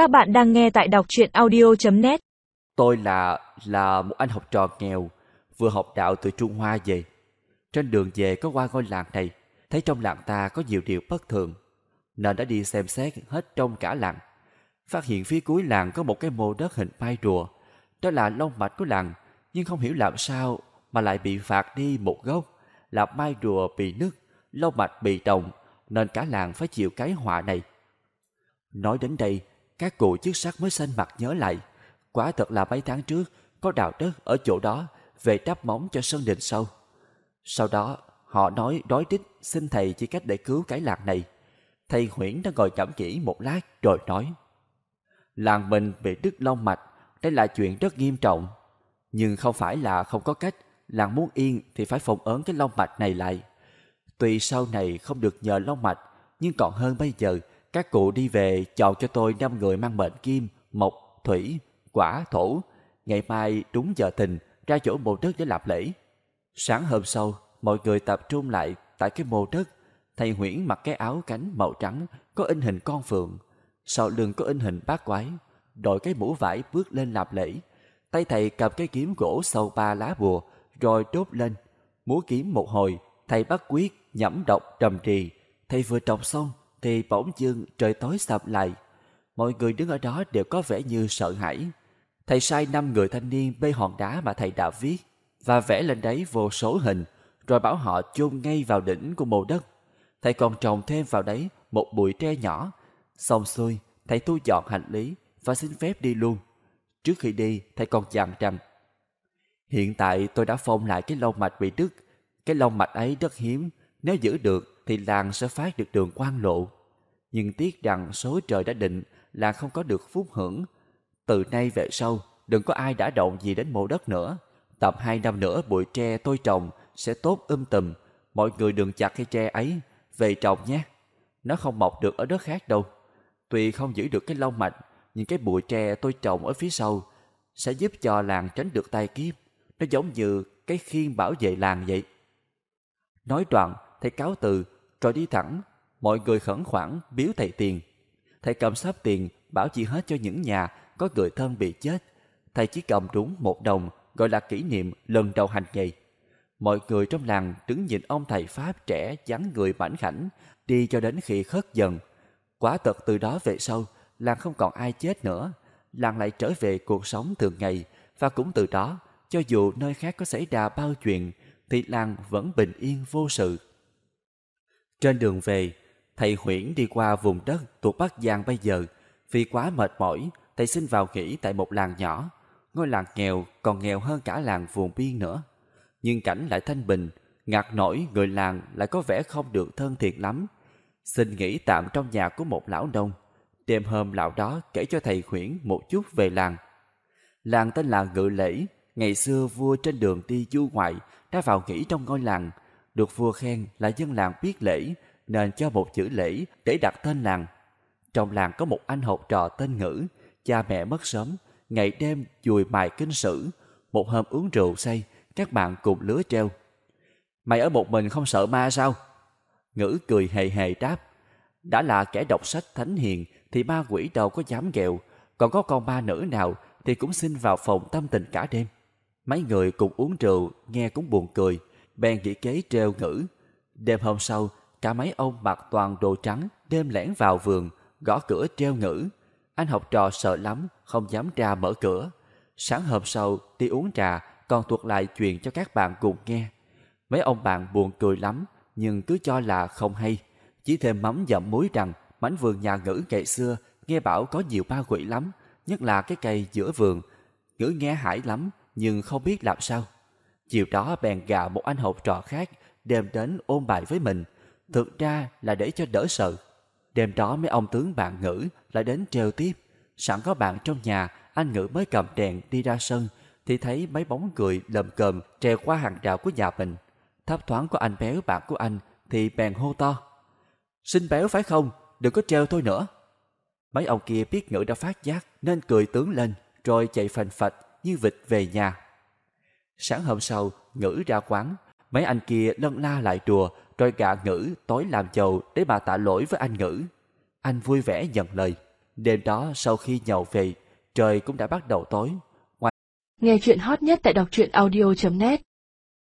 Các bạn đang nghe tại đọc truyện audio.net Tôi là là một anh học trò nghèo, vừa học đạo từ Trung Hoa về. Trên đường về có qua ngôi làng này, thấy trong làng ta có nhiều điều bất thường, nên đã đi xem xét hết trong cả làng. Phát hiện phía cuối làng có một cái mô đất hình mai rùa, đó là lông mạch của làng, nhưng không hiểu làm sao mà lại bị phạt đi một gốc, là mai rùa bị nứt, lông mạch bị đồng, nên cả làng phải chịu cái họa này. Nói đến đây, các cụ chức sắc mới xanh mặt nhớ lại. Quả thật là mấy tháng trước, có đào đất ở chỗ đó về đắp móng cho sân đình sâu. Sau đó, họ nói đói đích xin thầy chỉ cách để cứu cái làng này. Thầy Huyễn đã ngồi cảm kỹ một lát rồi nói. Làng mình bị đứt long mạch, đây là chuyện rất nghiêm trọng. Nhưng không phải là không có cách, làng muốn yên thì phải phòng ớn cái long mạch này lại. Tuy sau này không được nhờ long mạch, nhưng còn hơn bây giờ các cụ đi về chọn cho tôi năm người mang mệnh kim, mộc, thủy, quả, thổ. Ngày mai đúng giờ tình ra chỗ mộ đất để làm lễ. Sáng hôm sau, mọi người tập trung lại tại cái mộ đất. Thầy Huyễn mặc cái áo cánh màu trắng có in hình con phượng. Sau lưng có in hình bát quái. Đội cái mũ vải bước lên làm lễ. Tay thầy cầm cái kiếm gỗ sâu ba lá bùa rồi đốt lên. Múa kiếm một hồi, thầy bắt quyết, nhẩm độc, trầm trì. Thầy vừa đọc xong thì bỗng dưng trời tối sập lại. Mọi người đứng ở đó đều có vẻ như sợ hãi. Thầy sai năm người thanh niên bê hòn đá mà thầy đã viết và vẽ lên đấy vô số hình, rồi bảo họ chôn ngay vào đỉnh của mồ đất. Thầy còn trồng thêm vào đấy một bụi tre nhỏ. Xong xuôi, thầy thu dọn hành lý và xin phép đi luôn. Trước khi đi, thầy còn dặn rằng Hiện tại tôi đã phong lại cái lông mạch bị đứt. Cái lông mạch ấy rất hiếm, nếu giữ được thì làng sẽ phát được đường quan lộ. Nhưng tiếc rằng số trời đã định là không có được phúc hưởng. Từ nay về sau, đừng có ai đã động gì đến mộ đất nữa. Tầm hai năm nữa bụi tre tôi trồng sẽ tốt um tùm. Mọi người đừng chặt cây tre ấy, về trồng nhé. Nó không mọc được ở đất khác đâu. Tuy không giữ được cái lông mạch, nhưng cái bụi tre tôi trồng ở phía sau sẽ giúp cho làng tránh được tai kiếp. Nó giống như cái khiên bảo vệ làng vậy. Nói đoạn, thầy cáo từ, rồi đi thẳng. Mọi người khẩn khoản biếu thầy tiền. Thầy cầm sắp tiền, bảo chỉ hết cho những nhà có người thân bị chết. Thầy chỉ cầm đúng một đồng, gọi là kỷ niệm lần đầu hành nghề. Mọi người trong làng đứng nhìn ông thầy Pháp trẻ dáng người mảnh khảnh, đi cho đến khi khất dần. Quả thật từ đó về sau, làng không còn ai chết nữa. Làng lại trở về cuộc sống thường ngày, và cũng từ đó, cho dù nơi khác có xảy ra bao chuyện, thì làng vẫn bình yên vô sự. Trên đường về, thầy Huyễn đi qua vùng đất thuộc Bắc Giang bây giờ. Vì quá mệt mỏi, thầy xin vào nghỉ tại một làng nhỏ. Ngôi làng nghèo còn nghèo hơn cả làng vùng biên nữa. Nhưng cảnh lại thanh bình, ngạc nổi người làng lại có vẻ không được thân thiện lắm. Xin nghỉ tạm trong nhà của một lão nông. Đêm hôm lão đó kể cho thầy Huyễn một chút về làng. Làng tên là Ngự Lễ, ngày xưa vua trên đường đi du ngoại đã vào nghỉ trong ngôi làng, được vua khen là dân làng biết lễ nên cho một chữ lễ để đặt tên làng. Trong làng có một anh học trò tên Ngữ, cha mẹ mất sớm, ngày đêm dùi mài kinh sử. Một hôm uống rượu say, các bạn cùng lứa treo. Mày ở một mình không sợ ma sao? Ngữ cười hề hề đáp. Đã là kẻ đọc sách thánh hiền thì ma quỷ đâu có dám ghẹo. Còn có con ma nữ nào thì cũng xin vào phòng tâm tình cả đêm. Mấy người cùng uống rượu, nghe cũng buồn cười, bèn nghĩ kế treo ngữ. Đêm hôm sau, cả mấy ông mặc toàn đồ trắng đêm lẻn vào vườn, gõ cửa treo ngữ. Anh học trò sợ lắm, không dám ra mở cửa. Sáng hôm sau, đi uống trà, còn thuật lại chuyện cho các bạn cùng nghe. Mấy ông bạn buồn cười lắm, nhưng cứ cho là không hay. Chỉ thêm mắm dặm muối rằng mảnh vườn nhà ngữ ngày xưa nghe bảo có nhiều ma quỷ lắm, nhất là cái cây giữa vườn. Ngữ nghe hải lắm, nhưng không biết làm sao. Chiều đó bèn gạo một anh học trò khác đem đến ôn bài với mình. Thực ra là để cho đỡ sợ. Đêm đó mấy ông tướng bạn ngữ lại đến treo tiếp. Sẵn có bạn trong nhà, anh ngữ mới cầm đèn đi ra sân thì thấy mấy bóng người lầm cờm treo qua hàng rào của nhà mình. Thấp thoáng có anh béo bạn của anh thì bèn hô to. Xin béo phải không? Đừng có treo tôi nữa. Mấy ông kia biết ngữ đã phát giác nên cười tướng lên rồi chạy phành phạch như vịt về nhà. Sáng hôm sau, ngữ ra quán, mấy anh kia lân la lại đùa, rồi gạ ngữ tối làm chầu để bà tạ lỗi với anh ngữ. Anh vui vẻ nhận lời. Đêm đó sau khi nhậu về, trời cũng đã bắt đầu tối. Nghe chuyện hot nhất tại đọc truyện audio.net